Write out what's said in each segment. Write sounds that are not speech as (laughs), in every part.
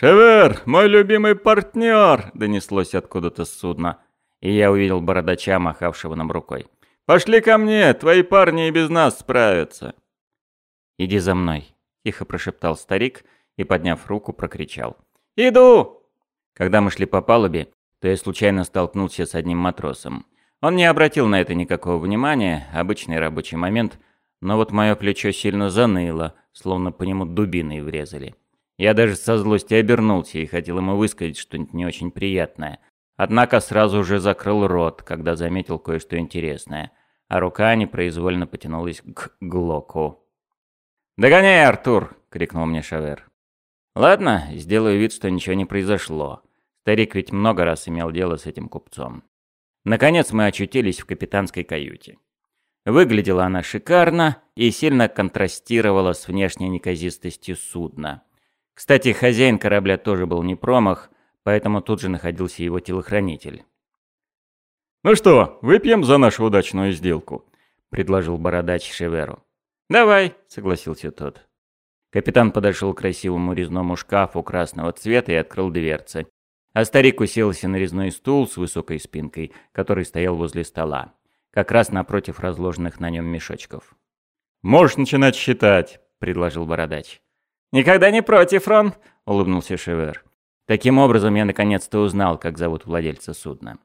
«Шевер, мой любимый партнер!» — донеслось откуда-то с судна, и я увидел бородача, махавшего нам рукой. «Пошли ко мне, твои парни и без нас справятся!» «Иди за мной», — тихо прошептал старик и, подняв руку, прокричал. «Иду!» Когда мы шли по палубе, то я случайно столкнулся с одним матросом. Он не обратил на это никакого внимания, обычный рабочий момент, но вот мое плечо сильно заныло, словно по нему дубиной врезали. Я даже со злости обернулся и хотел ему высказать что-нибудь не очень приятное. Однако сразу же закрыл рот, когда заметил кое-что интересное, а рука непроизвольно потянулась к Глоку. «Догоняй, Артур!» — крикнул мне Шавер. «Ладно, сделаю вид, что ничего не произошло. Старик ведь много раз имел дело с этим купцом». Наконец мы очутились в капитанской каюте. Выглядела она шикарно и сильно контрастировала с внешней неказистостью судна. Кстати, хозяин корабля тоже был не промах, поэтому тут же находился его телохранитель. «Ну что, выпьем за нашу удачную сделку?» — предложил бородач Шеверу. «Давай», — согласился тот. Капитан подошел к красивому резному шкафу красного цвета и открыл дверцы. А старик уселся на резной стул с высокой спинкой, который стоял возле стола, как раз напротив разложенных на нем мешочков. «Можешь начинать считать», — предложил бородач. «Никогда не против, Рон», — улыбнулся Шевер. Таким образом, я наконец-то узнал, как зовут владельца судна.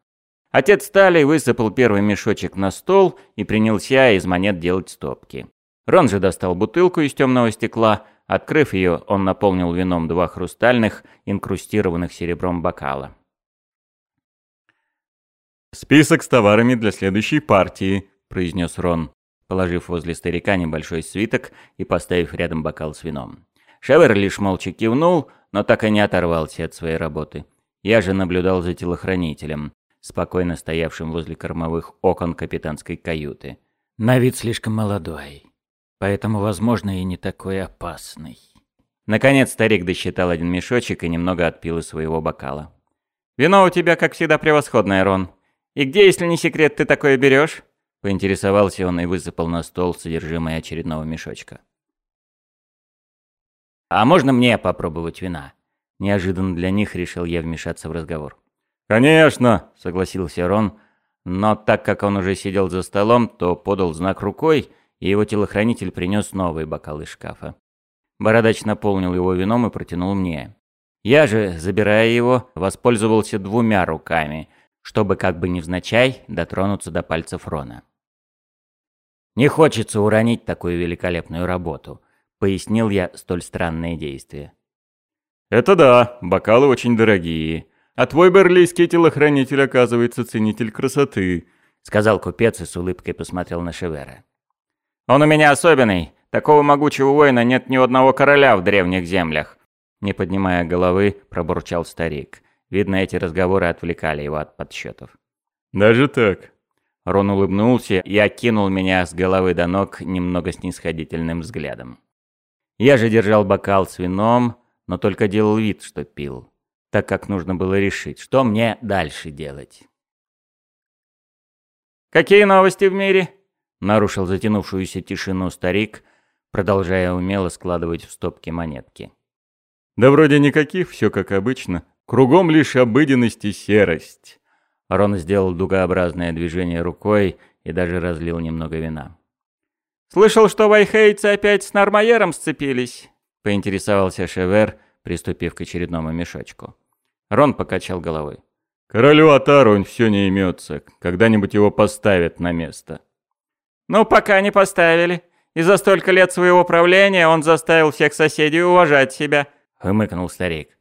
Отец Стали высыпал первый мешочек на стол и принялся из монет делать стопки. Рон же достал бутылку из темного стекла. Открыв ее, он наполнил вином два хрустальных, инкрустированных серебром бокала. «Список с товарами для следующей партии», — произнес Рон, положив возле старика небольшой свиток и поставив рядом бокал с вином. Шевер лишь молча кивнул, но так и не оторвался от своей работы. Я же наблюдал за телохранителем, спокойно стоявшим возле кормовых окон капитанской каюты. На вид слишком молодой, поэтому, возможно, и не такой опасный. Наконец старик досчитал один мешочек и немного отпил из своего бокала. «Вино у тебя, как всегда, превосходное, Рон. И где, если не секрет, ты такое берешь?» Поинтересовался он и высыпал на стол содержимое очередного мешочка. «А можно мне попробовать вина?» Неожиданно для них решил я вмешаться в разговор. «Конечно!» — согласился Рон, но так как он уже сидел за столом, то подал знак рукой, и его телохранитель принес новый бокал из шкафа. Бородач наполнил его вином и протянул мне. Я же, забирая его, воспользовался двумя руками, чтобы как бы невзначай дотронуться до пальцев Рона. Не хочется уронить такую великолепную работу пояснил я столь странное действие. «Это да, бокалы очень дорогие. А твой берлийский телохранитель, оказывается, ценитель красоты», — сказал купец и с улыбкой посмотрел на Шевера. «Он у меня особенный. Такого могучего воина нет ни у одного короля в древних землях», — не поднимая головы, пробурчал старик. Видно, эти разговоры отвлекали его от подсчетов. «Даже так?» Рон улыбнулся и окинул меня с головы до ног немного снисходительным взглядом. Я же держал бокал с вином, но только делал вид, что пил, так как нужно было решить, что мне дальше делать. «Какие новости в мире?» — нарушил затянувшуюся тишину старик, продолжая умело складывать в стопки монетки. «Да вроде никаких, все как обычно. Кругом лишь обыденность и серость». Рон сделал дугообразное движение рукой и даже разлил немного вина. «Слышал, что вайхейцы опять с Нармаером сцепились?» — поинтересовался Шевер, приступив к очередному мешочку. Рон покачал головой. «Королю Атару он все не имется. Когда-нибудь его поставят на место». «Ну, пока не поставили. И за столько лет своего правления он заставил всех соседей уважать себя», — хмыкнул старик.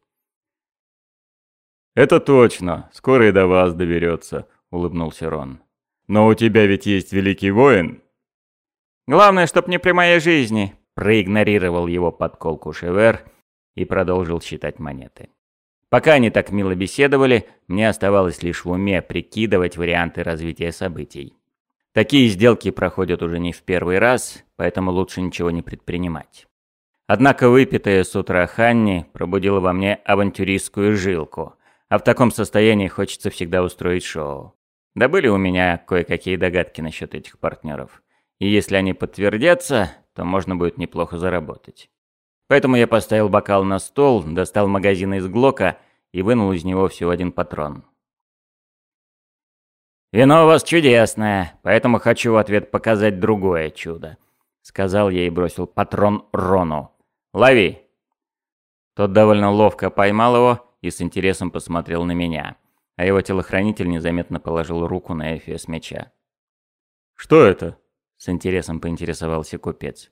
«Это точно. Скоро и до вас доберется», — улыбнулся Рон. «Но у тебя ведь есть великий воин, Главное, чтоб не при моей жизни. Проигнорировал его подколку Шевер и продолжил считать монеты. Пока они так мило беседовали, мне оставалось лишь в уме прикидывать варианты развития событий. Такие сделки проходят уже не в первый раз, поэтому лучше ничего не предпринимать. Однако выпитая с утра Ханни пробудила во мне авантюристскую жилку, а в таком состоянии хочется всегда устроить шоу. Да были у меня кое-какие догадки насчет этих партнеров и если они подтвердятся, то можно будет неплохо заработать. Поэтому я поставил бокал на стол, достал магазин из Глока и вынул из него всего один патрон. «Вино у вас чудесное, поэтому хочу в ответ показать другое чудо», — сказал я и бросил патрон Рону. «Лови!» Тот довольно ловко поймал его и с интересом посмотрел на меня, а его телохранитель незаметно положил руку на эфес меча. «Что это?» — с интересом поинтересовался купец.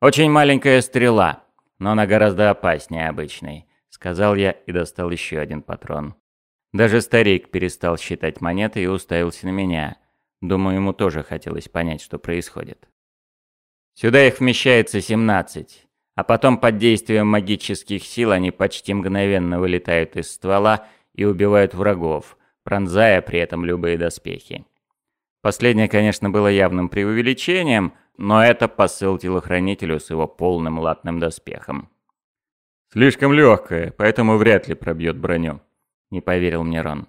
«Очень маленькая стрела, но она гораздо опаснее обычной», — сказал я и достал еще один патрон. Даже старик перестал считать монеты и уставился на меня. Думаю, ему тоже хотелось понять, что происходит. Сюда их вмещается 17, а потом под действием магических сил они почти мгновенно вылетают из ствола и убивают врагов, пронзая при этом любые доспехи. Последнее, конечно, было явным преувеличением, но это посыл телохранителю с его полным латным доспехом. «Слишком легкое, поэтому вряд ли пробьет броню», — не поверил мне Рон.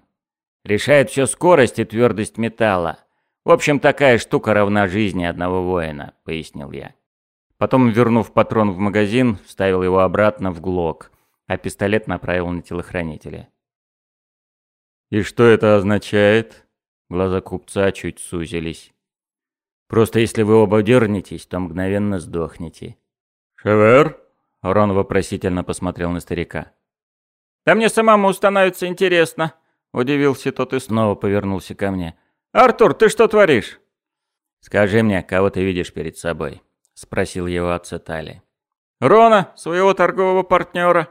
«Решает все скорость и твердость металла. В общем, такая штука равна жизни одного воина», — пояснил я. Потом, вернув патрон в магазин, вставил его обратно в глок, а пистолет направил на телохранителя. «И что это означает?» Глаза купца чуть сузились. «Просто если вы оба дернетесь, то мгновенно сдохнете». «Шевер?» Рон вопросительно посмотрел на старика. «Да мне самому становится интересно», — удивился тот и снова повернулся ко мне. «Артур, ты что творишь?» «Скажи мне, кого ты видишь перед собой?» — спросил его Ацетали. «Рона, своего торгового партнера».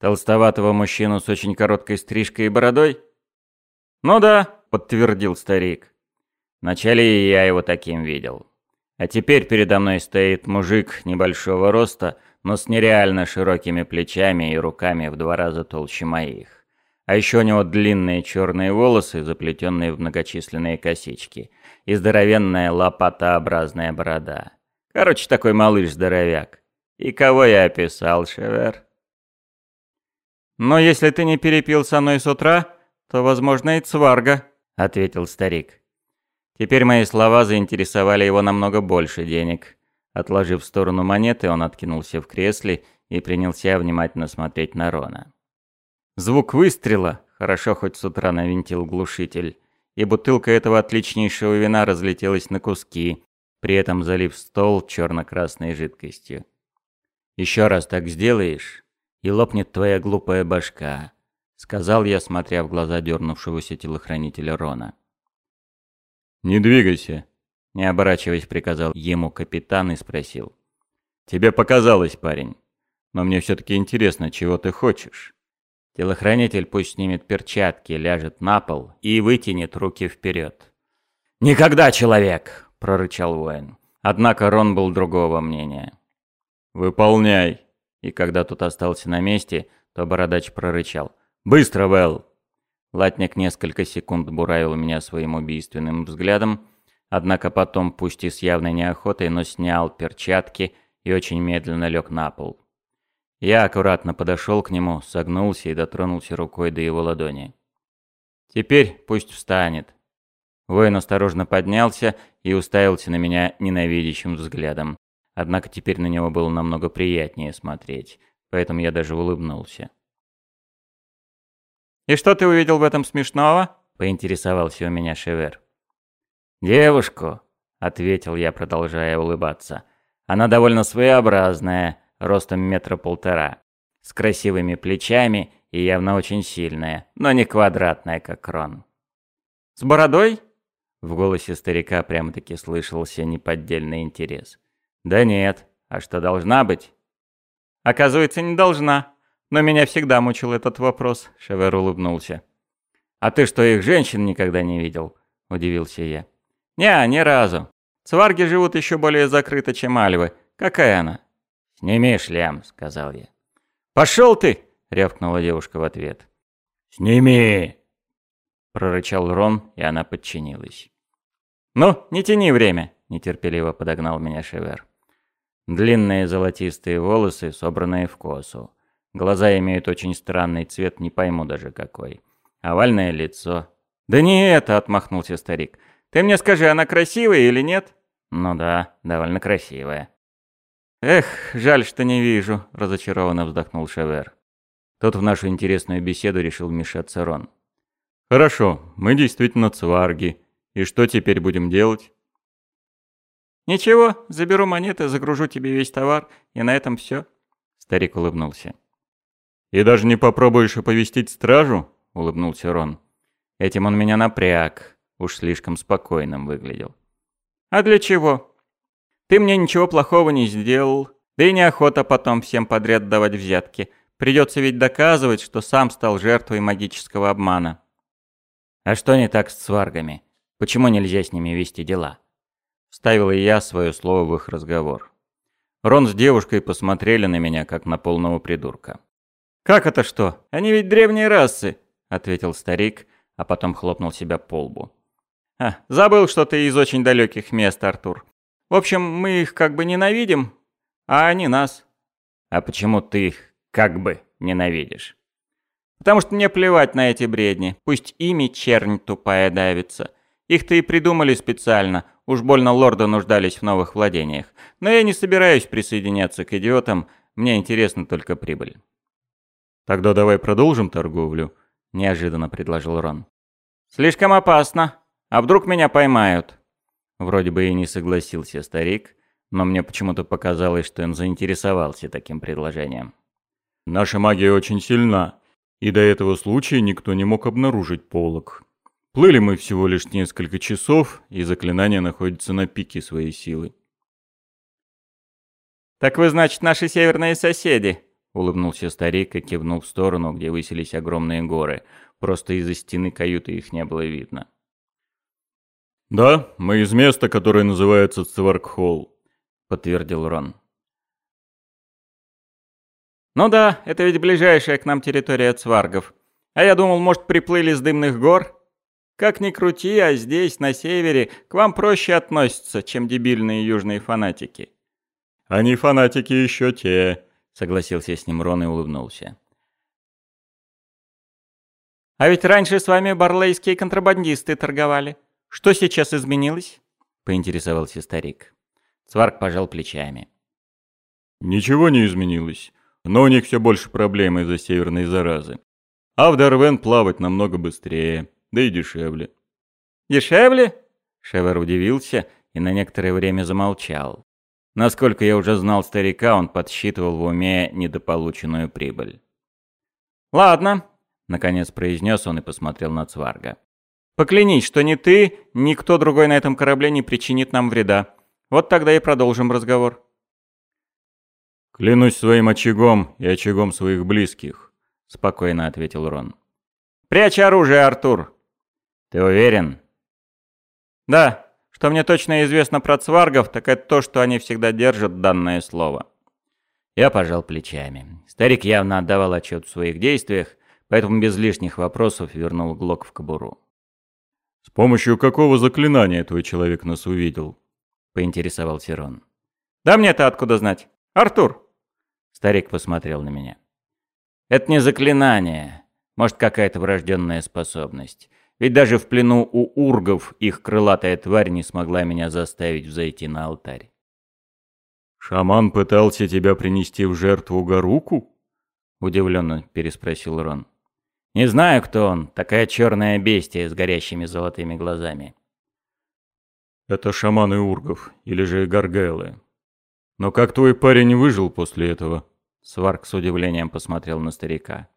«Толстоватого мужчину с очень короткой стрижкой и бородой?» «Ну да», — подтвердил старик. «Вначале я его таким видел. А теперь передо мной стоит мужик небольшого роста, но с нереально широкими плечами и руками в два раза толще моих. А еще у него длинные черные волосы, заплетенные в многочисленные косички, и здоровенная лопатообразная борода. Короче, такой малыш-здоровяк. И кого я описал, Шевер? «Но если ты не перепил со мной с утра, то, возможно, и цварга», — ответил старик. Теперь мои слова заинтересовали его намного больше денег. Отложив в сторону монеты, он откинулся в кресле и принялся внимательно смотреть на Рона. Звук выстрела, хорошо хоть с утра навинтил глушитель, и бутылка этого отличнейшего вина разлетелась на куски, при этом залив стол черно-красной жидкостью. «Еще раз так сделаешь, и лопнет твоя глупая башка», — сказал я, смотря в глаза дернувшегося телохранителя Рона. «Не двигайся», не оборачиваясь, приказал ему капитан и спросил. «Тебе показалось, парень. Но мне все-таки интересно, чего ты хочешь?» Телохранитель пусть снимет перчатки, ляжет на пол и вытянет руки вперед. «Никогда, человек!» – прорычал воин. Однако Рон был другого мнения. «Выполняй!» И когда тот остался на месте, то бородач прорычал. «Быстро, Вэл!» Латник несколько секунд буравил меня своим убийственным взглядом, Однако потом, пусть и с явной неохотой, но снял перчатки и очень медленно лег на пол. Я аккуратно подошел к нему, согнулся и дотронулся рукой до его ладони. «Теперь пусть встанет». Воин осторожно поднялся и уставился на меня ненавидящим взглядом. Однако теперь на него было намного приятнее смотреть, поэтому я даже улыбнулся. «И что ты увидел в этом смешного?» — поинтересовался у меня Шевер. «Девушку», — ответил я, продолжая улыбаться. «Она довольно своеобразная, ростом метра полтора, с красивыми плечами и явно очень сильная, но не квадратная, как Крон». «С бородой?» В голосе старика прямо-таки слышался неподдельный интерес. «Да нет. А что, должна быть?» «Оказывается, не должна. Но меня всегда мучил этот вопрос», — Шевер улыбнулся. «А ты что, их женщин никогда не видел?» — удивился я. «Не, ни разу. Цварги живут еще более закрыто, чем альвы. Какая она?» «Сними шлем», — сказал я. «Пошел ты!» — рявкнула девушка в ответ. «Сними!» — прорычал Рон, и она подчинилась. «Ну, не тяни время!» — нетерпеливо подогнал меня Шевер. Длинные золотистые волосы, собранные в косу. Глаза имеют очень странный цвет, не пойму даже какой. Овальное лицо. «Да не это!» — отмахнулся старик. Ты мне скажи, она красивая или нет? Ну да, довольно красивая. Эх, жаль, что не вижу», — разочарованно вздохнул Шевер. Тот в нашу интересную беседу решил вмешаться Рон. «Хорошо, мы действительно цварги. И что теперь будем делать?» «Ничего, заберу монеты, загружу тебе весь товар, и на этом все. Старик улыбнулся. «И даже не попробуешь оповестить стражу?» — улыбнулся Рон. Этим он меня напряг, уж слишком спокойным выглядел. «А для чего? Ты мне ничего плохого не сделал, да и неохота потом всем подряд давать взятки. Придется ведь доказывать, что сам стал жертвой магического обмана». «А что не так с сваргами? Почему нельзя с ними вести дела?» Вставил и я свое слово в их разговор. Рон с девушкой посмотрели на меня, как на полного придурка. «Как это что? Они ведь древние расы», — ответил старик, а потом хлопнул себя по лбу. «А, забыл, что ты из очень далеких мест, Артур. В общем, мы их как бы ненавидим, а они нас». «А почему ты их как бы ненавидишь?» «Потому что мне плевать на эти бредни. Пусть ими чернь тупая давится. Их-то и придумали специально, уж больно лорды нуждались в новых владениях. Но я не собираюсь присоединяться к идиотам, мне интересна только прибыль». «Тогда давай продолжим торговлю», — неожиданно предложил Рон. «Слишком опасно. А вдруг меня поймают?» Вроде бы и не согласился старик, но мне почему-то показалось, что он заинтересовался таким предложением. «Наша магия очень сильна, и до этого случая никто не мог обнаружить полок. Плыли мы всего лишь несколько часов, и заклинание находится на пике своей силы. «Так вы, значит, наши северные соседи?» — улыбнулся старик и кивнул в сторону, где высились огромные горы. Просто из-за стены каюты их не было видно. «Да, мы из места, которое называется Цваркхолл», — подтвердил Рон. «Ну да, это ведь ближайшая к нам территория цваргов. А я думал, может, приплыли с дымных гор?» Как ни крути, а здесь, на севере, к вам проще относятся, чем дебильные южные фанатики. Они фанатики еще те, согласился с ним Рон и улыбнулся. А ведь раньше с вами барлейские контрабандисты торговали. Что сейчас изменилось? поинтересовался старик. Сварк пожал плечами. Ничего не изменилось, но у них все больше проблем из-за северной заразы. А в Дарвен плавать намного быстрее да и дешевле». «Дешевле?» Шевер удивился и на некоторое время замолчал. Насколько я уже знал старика, он подсчитывал в уме недополученную прибыль. «Ладно», — наконец произнес он и посмотрел на Цварга. «Поклянись, что ни ты, ни кто другой на этом корабле не причинит нам вреда. Вот тогда и продолжим разговор». «Клянусь своим очагом и очагом своих близких», — спокойно ответил Рон. «Прячь оружие, Артур!» Ты уверен? Да, что мне точно известно про цваргов, так это то, что они всегда держат данное слово. Я пожал плечами. Старик явно отдавал отчет в своих действиях, поэтому без лишних вопросов вернул Глок в кобуру. «С помощью какого заклинания твой человек нас увидел?» — поинтересовался Рон. «Да мне-то откуда знать? Артур!» Старик посмотрел на меня. «Это не заклинание. Может, какая-то врожденная способность. Ведь даже в плену у ургов их крылатая тварь не смогла меня заставить взойти на алтарь. «Шаман пытался тебя принести в жертву Гаруку?» — удивленно переспросил Рон. «Не знаю, кто он, такая черная бестия с горящими золотыми глазами». «Это шаманы ургов, или же гаргайлы. Но как твой парень выжил после этого?» Сварк с удивлением посмотрел на старика.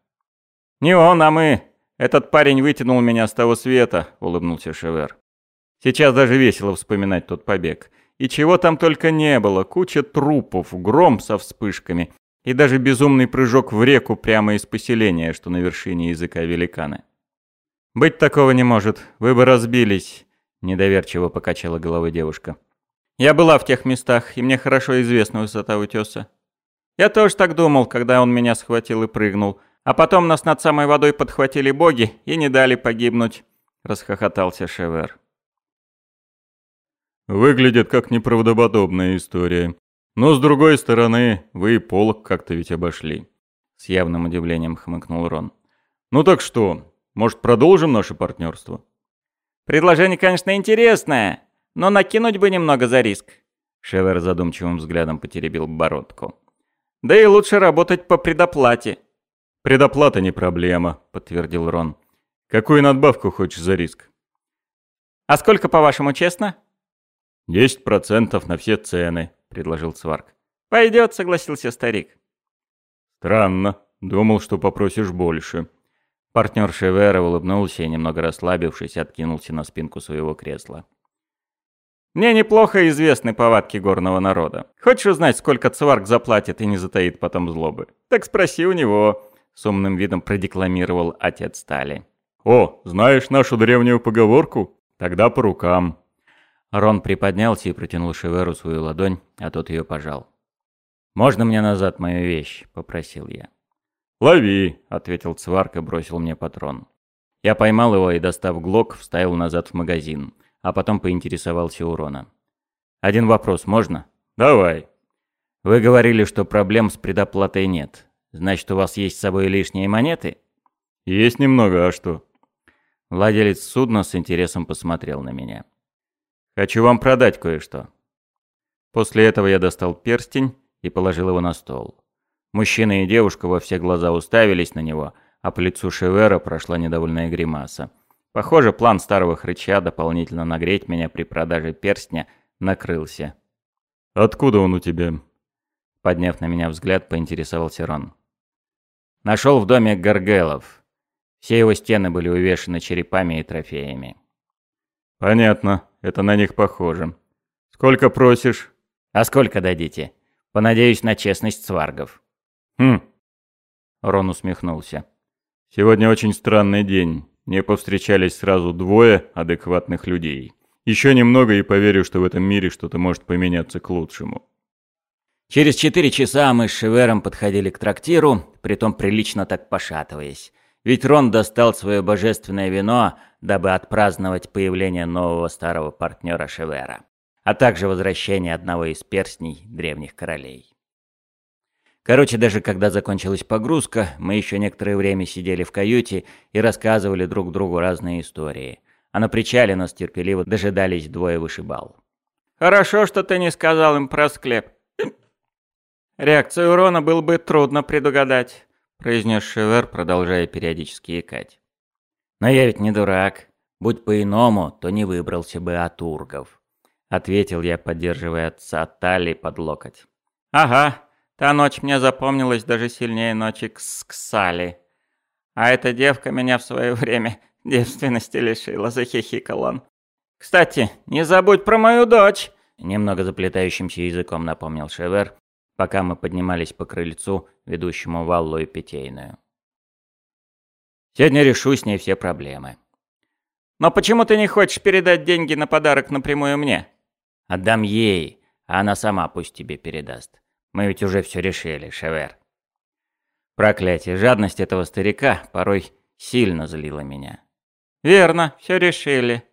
«Не он, а мы!» «Этот парень вытянул меня с того света», — улыбнулся Шевер. «Сейчас даже весело вспоминать тот побег. И чего там только не было. Куча трупов, гром со вспышками и даже безумный прыжок в реку прямо из поселения, что на вершине языка великаны. «Быть такого не может. Вы бы разбились», — недоверчиво покачала головой девушка. «Я была в тех местах, и мне хорошо известна высота утеса. Я тоже так думал, когда он меня схватил и прыгнул. А потом нас над самой водой подхватили боги и не дали погибнуть», — расхохотался Шевер. «Выглядит как неправдоподобная история. Но с другой стороны, вы и полок как-то ведь обошли», — с явным удивлением хмыкнул Рон. «Ну так что, может, продолжим наше партнерство?» «Предложение, конечно, интересное, но накинуть бы немного за риск. Шевер задумчивым взглядом потеребил бородку. «Да и лучше работать по предоплате». «Предоплата не проблема», — подтвердил Рон. «Какую надбавку хочешь за риск?» «А сколько, по-вашему, честно?» «Десять процентов на все цены», — предложил Сварк. «Пойдет», — согласился старик. «Странно. Думал, что попросишь больше». Партнер Шевера улыбнулся и, немного расслабившись, откинулся на спинку своего кресла. «Мне неплохо известны повадки горного народа. Хочешь узнать, сколько Цварк заплатит и не затаит потом злобы? Так спроси у него», — с умным видом продекламировал отец Стали. «О, знаешь нашу древнюю поговорку? Тогда по рукам». Рон приподнялся и протянул Шеверу свою ладонь, а тот ее пожал. «Можно мне назад мою вещь?» — попросил я. «Лови!» — ответил Цварк и бросил мне патрон. Я поймал его и, достав глок, вставил назад в магазин, а потом поинтересовался у Рона. «Один вопрос можно?» «Давай». «Вы говорили, что проблем с предоплатой нет. Значит, у вас есть с собой лишние монеты?» «Есть немного, а что?» Владелец судна с интересом посмотрел на меня. «Хочу вам продать кое-что». После этого я достал перстень и положил его на стол. Мужчина и девушка во все глаза уставились на него, а по лицу Шевера прошла недовольная гримаса. Похоже, план старого хрыча дополнительно нагреть меня при продаже перстня накрылся. «Откуда он у тебя?» Подняв на меня взгляд, поинтересовался Рон. Нашел в доме Гаргелов. Все его стены были увешаны черепами и трофеями. «Понятно, это на них похоже. Сколько просишь?» «А сколько дадите? Понадеюсь на честность сваргов». «Хм». Рон усмехнулся. «Сегодня очень странный день. Мне повстречались сразу двое адекватных людей. Еще немного и поверю, что в этом мире что-то может поменяться к лучшему». Через четыре часа мы с Шевером подходили к трактиру, притом прилично так пошатываясь. Ведь Рон достал свое божественное вино, дабы отпраздновать появление нового старого партнера Шевера, а также возвращение одного из перстней древних королей. Короче, даже когда закончилась погрузка, мы еще некоторое время сидели в каюте и рассказывали друг другу разные истории. А на причале нас терпеливо дожидались двое вышибал. «Хорошо, что ты не сказал им про склеп. Реакцию урона было бы трудно предугадать», — произнес Шевер, продолжая периодически икать. «Но я ведь не дурак. Будь по-иному, то не выбрался бы от ургов», — ответил я, поддерживая отца Тали под локоть. «Ага», Та ночь мне запомнилась даже сильнее ночи с Ксали. А эта девка меня в свое время (laughs) девственности лишила, захихикал он. «Кстати, не забудь про мою дочь!» Немного заплетающимся языком напомнил Шевер, пока мы поднимались по крыльцу, ведущему в Аллу и Питейную. «Сегодня решу с ней все проблемы». «Но почему ты не хочешь передать деньги на подарок напрямую мне?» «Отдам ей, а она сама пусть тебе передаст. Мы ведь уже все решили, Шевер. Проклятие, жадность этого старика порой сильно злила меня. Верно, все решили.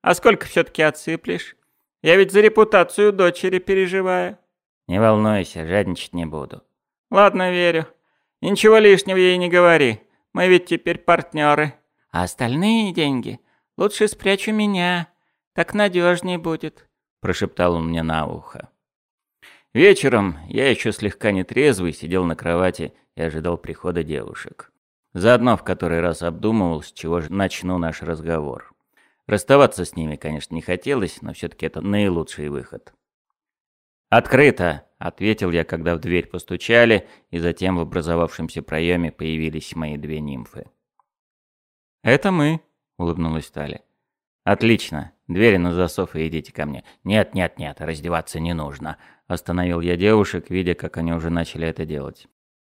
А сколько все-таки отсыплешь? Я ведь за репутацию дочери переживаю. Не волнуйся, жадничать не буду. Ладно, верю. Ничего лишнего ей не говори. Мы ведь теперь партнеры. А остальные деньги лучше спрячу меня. Так надежнее будет, прошептал он мне на ухо. Вечером я еще слегка нетрезвый сидел на кровати и ожидал прихода девушек. Заодно в который раз обдумывал, с чего же начну наш разговор. Расставаться с ними, конечно, не хотелось, но все-таки это наилучший выход. «Открыто!» — ответил я, когда в дверь постучали, и затем в образовавшемся проеме появились мои две нимфы. «Это мы», — улыбнулась Таля. «Отлично. Двери на засов и идите ко мне». «Нет, нет, нет, раздеваться не нужно», Остановил я девушек, видя, как они уже начали это делать.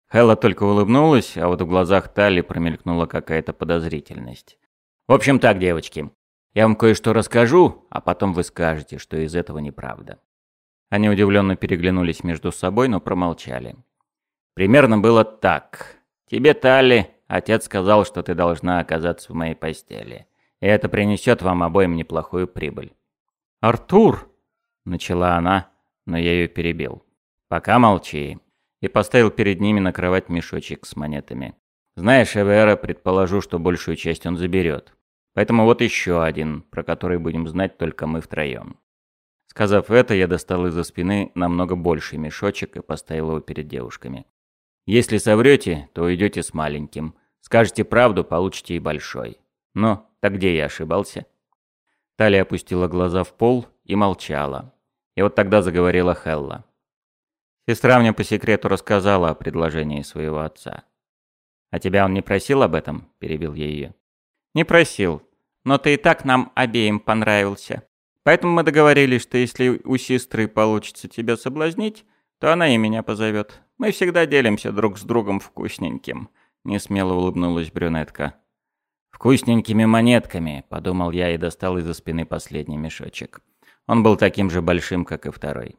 Хэлла только улыбнулась, а вот в глазах Тали промелькнула какая-то подозрительность. «В общем так, девочки, я вам кое-что расскажу, а потом вы скажете, что из этого неправда». Они удивленно переглянулись между собой, но промолчали. Примерно было так. «Тебе, Тали, отец сказал, что ты должна оказаться в моей постели, и это принесет вам обоим неплохую прибыль». «Артур!» — начала она, но я ее перебил. «Пока молчи». И поставил перед ними на кровать мешочек с монетами. Знаешь, Эвера, предположу, что большую часть он заберет. Поэтому вот еще один, про который будем знать только мы втроем. Сказав это, я достал из-за спины намного больший мешочек и поставил его перед девушками. «Если соврете, то уйдете с маленьким. Скажете правду, получите и большой. Ну, так где я ошибался?» Талия опустила глаза в пол и молчала. И вот тогда заговорила Хелла. Сестра мне по секрету рассказала о предложении своего отца. «А тебя он не просил об этом?» – перебил я ее. «Не просил. Но ты и так нам обеим понравился. Поэтому мы договорились, что если у сестры получится тебя соблазнить, то она и меня позовет. Мы всегда делимся друг с другом вкусненьким», – несмело улыбнулась брюнетка. «Вкусненькими монетками», – подумал я и достал из-за спины последний мешочек. Он был таким же большим, как и второй.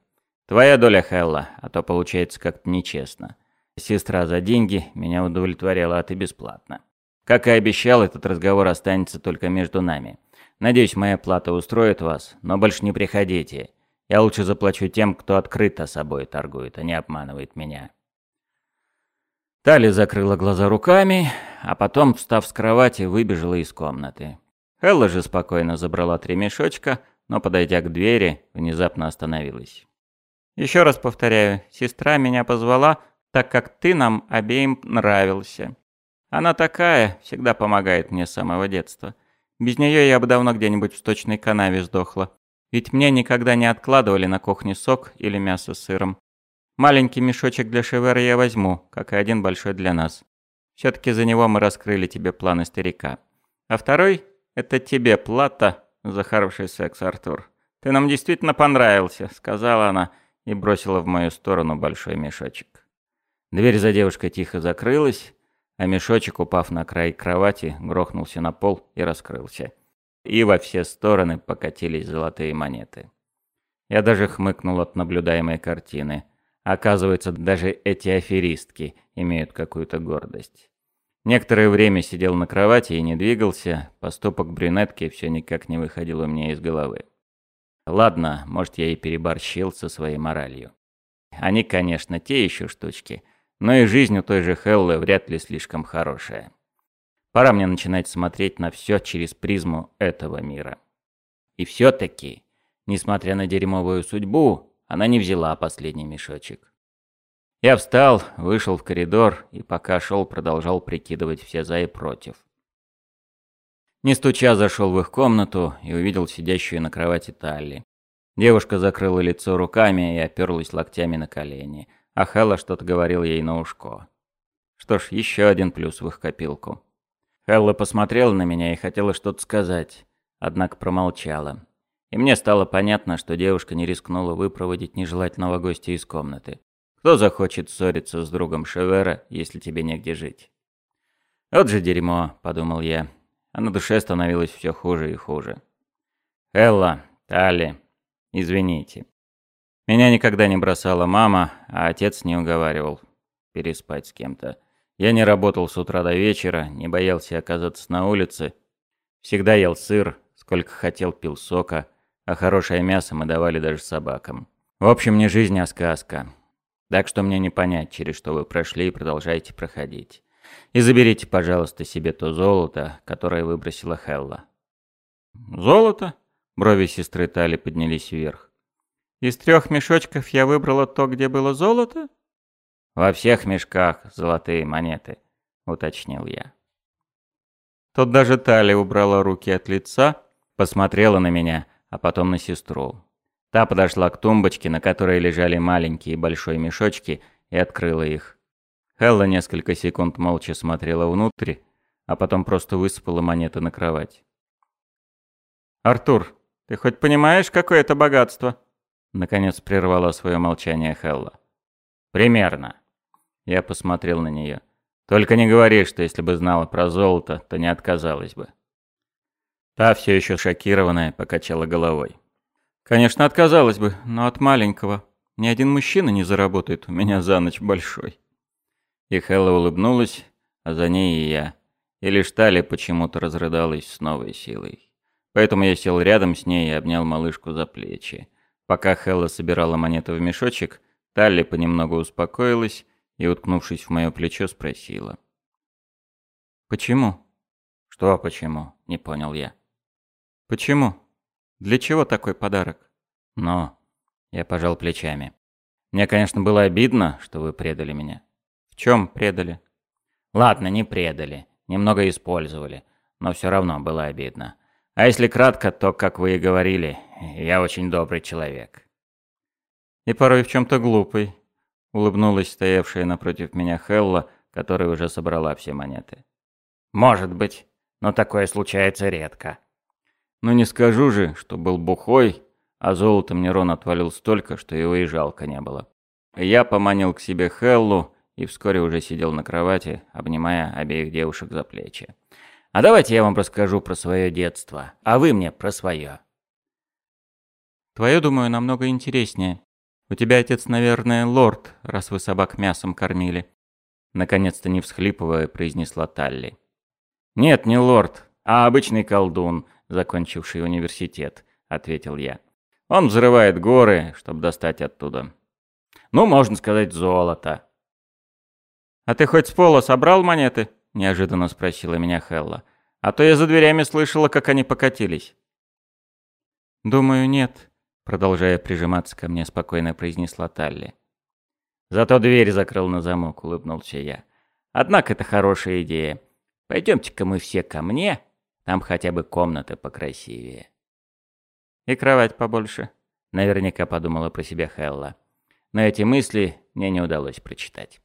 Твоя доля, Хелла, а то получается как-то нечестно. Сестра за деньги меня удовлетворяла, а ты бесплатно. Как и обещал, этот разговор останется только между нами. Надеюсь, моя плата устроит вас, но больше не приходите. Я лучше заплачу тем, кто открыто собой торгует, а не обманывает меня. Тали закрыла глаза руками, а потом, встав с кровати, выбежала из комнаты. Хелла же спокойно забрала три мешочка, но, подойдя к двери, внезапно остановилась. Еще раз повторяю, сестра меня позвала, так как ты нам обеим нравился. Она такая, всегда помогает мне с самого детства. Без нее я бы давно где-нибудь в сточной канаве сдохла. Ведь мне никогда не откладывали на кухне сок или мясо с сыром. Маленький мешочек для Шевера я возьму, как и один большой для нас. Все-таки за него мы раскрыли тебе планы старика. А второй – это тебе плата за хороший секс, Артур. Ты нам действительно понравился, сказала она – и бросила в мою сторону большой мешочек. Дверь за девушкой тихо закрылась, а мешочек, упав на край кровати, грохнулся на пол и раскрылся. И во все стороны покатились золотые монеты. Я даже хмыкнул от наблюдаемой картины. Оказывается, даже эти аферистки имеют какую-то гордость. Некоторое время сидел на кровати и не двигался, поступок брюнетки все никак не выходил у меня из головы. Ладно, может, я и переборщил со своей моралью. Они, конечно, те еще штучки, но и жизнь у той же Хеллы вряд ли слишком хорошая. Пора мне начинать смотреть на все через призму этого мира. И все-таки, несмотря на дерьмовую судьбу, она не взяла последний мешочек. Я встал, вышел в коридор и пока шел, продолжал прикидывать все за и против. Не стуча, зашел в их комнату и увидел сидящую на кровати Талли. Девушка закрыла лицо руками и оперлась локтями на колени, а Хэлла что-то говорил ей на ушко. Что ж, еще один плюс в их копилку. Хэлла посмотрела на меня и хотела что-то сказать, однако промолчала. И мне стало понятно, что девушка не рискнула выпроводить нежелательного гостя из комнаты. Кто захочет ссориться с другом Шевера, если тебе негде жить? «Вот же дерьмо», — подумал я, а на душе становилось все хуже и хуже. «Элла, Тали, извините. Меня никогда не бросала мама, а отец не уговаривал переспать с кем-то. Я не работал с утра до вечера, не боялся оказаться на улице. Всегда ел сыр, сколько хотел пил сока, а хорошее мясо мы давали даже собакам. В общем, не жизнь, а сказка. Так что мне не понять, через что вы прошли и продолжаете проходить. И заберите, пожалуйста, себе то золото, которое выбросила Хелла». «Золото?» Брови сестры Тали поднялись вверх. «Из трех мешочков я выбрала то, где было золото?» «Во всех мешках золотые монеты», — уточнил я. Тут даже Тали убрала руки от лица, посмотрела на меня, а потом на сестру. Та подошла к тумбочке, на которой лежали маленькие и большой мешочки, и открыла их. Хелла несколько секунд молча смотрела внутрь, а потом просто высыпала монеты на кровать. «Артур, ты хоть понимаешь, какое это богатство?» Наконец прервала свое молчание Хелла. «Примерно». Я посмотрел на нее. «Только не говори, что если бы знала про золото, то не отказалась бы». Та все еще шокированная покачала головой. «Конечно, отказалась бы, но от маленького. Ни один мужчина не заработает у меня за ночь большой». И Хэлла улыбнулась, а за ней и я. И лишь Тали почему-то разрыдалась с новой силой. Поэтому я сел рядом с ней и обнял малышку за плечи. Пока Хэлла собирала монеты в мешочек, Талли понемногу успокоилась и, уткнувшись в мое плечо, спросила. «Почему?» «Что почему?» – не понял я. «Почему? Для чего такой подарок? «Но...» Я пожал плечами. «Мне, конечно, было обидно, что вы предали меня». «В чем предали?» «Ладно, не предали. Немного использовали. Но все равно было обидно. А если кратко, то, как вы и говорили, я очень добрый человек». «И порой в чем-то глупый», — улыбнулась стоявшая напротив меня Хелла, которая уже собрала все монеты. «Может быть, но такое случается редко». «Ну не скажу же, что был бухой а золота мне Рон отвалил столько, что его и жалко не было. Я поманил к себе Хеллу и вскоре уже сидел на кровати, обнимая обеих девушек за плечи. «А давайте я вам расскажу про свое детство, а вы мне про свое». «Твое, думаю, намного интереснее. У тебя отец, наверное, лорд, раз вы собак мясом кормили». Наконец-то не всхлипывая, произнесла Талли. «Нет, не лорд, а обычный колдун, закончивший университет», — ответил я. Он взрывает горы, чтобы достать оттуда. Ну, можно сказать, золото. «А ты хоть с пола собрал монеты?» – неожиданно спросила меня Хелла. «А то я за дверями слышала, как они покатились». «Думаю, нет», – продолжая прижиматься ко мне, спокойно произнесла Талли. «Зато дверь закрыл на замок», – улыбнулся я. «Однако это хорошая идея. Пойдемте-ка мы все ко мне, там хотя бы комната покрасивее». И кровать побольше. Наверняка подумала про себя Хелла. Но эти мысли мне не удалось прочитать.